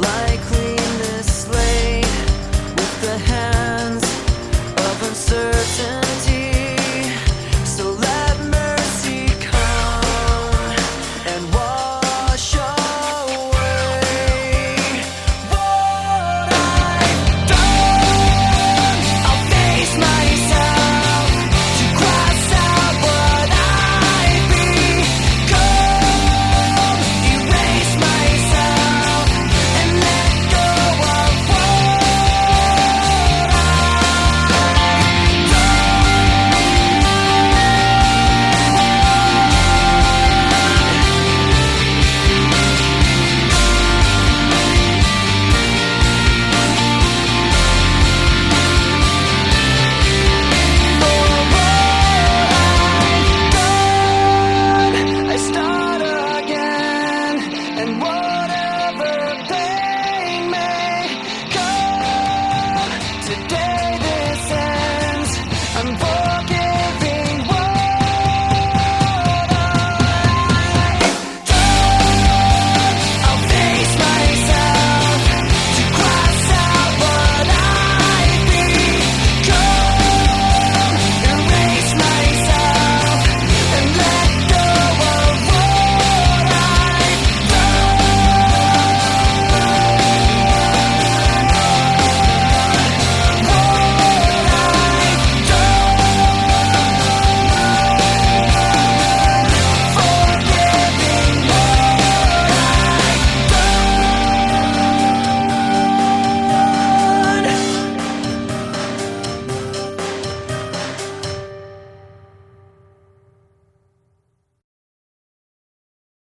life.